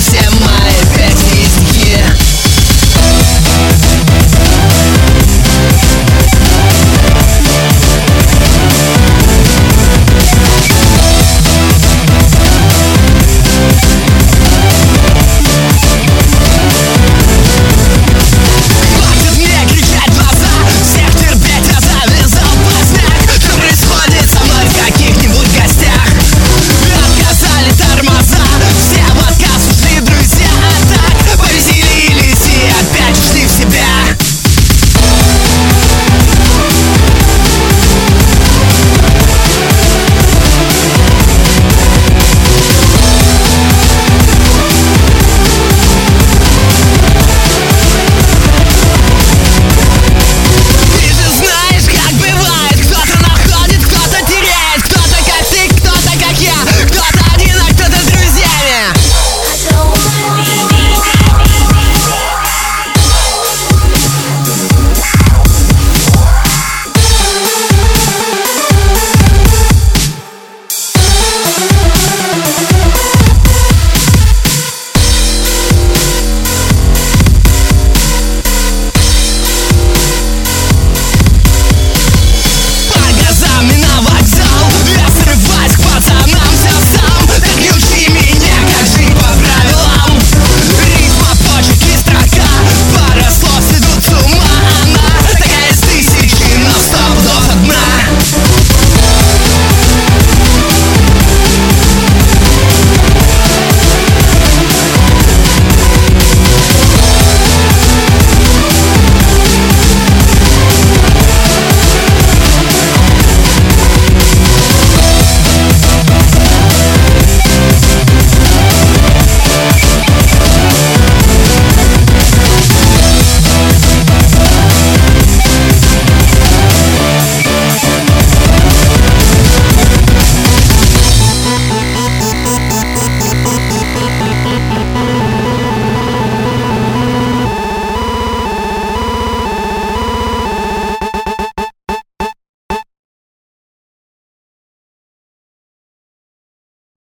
совсем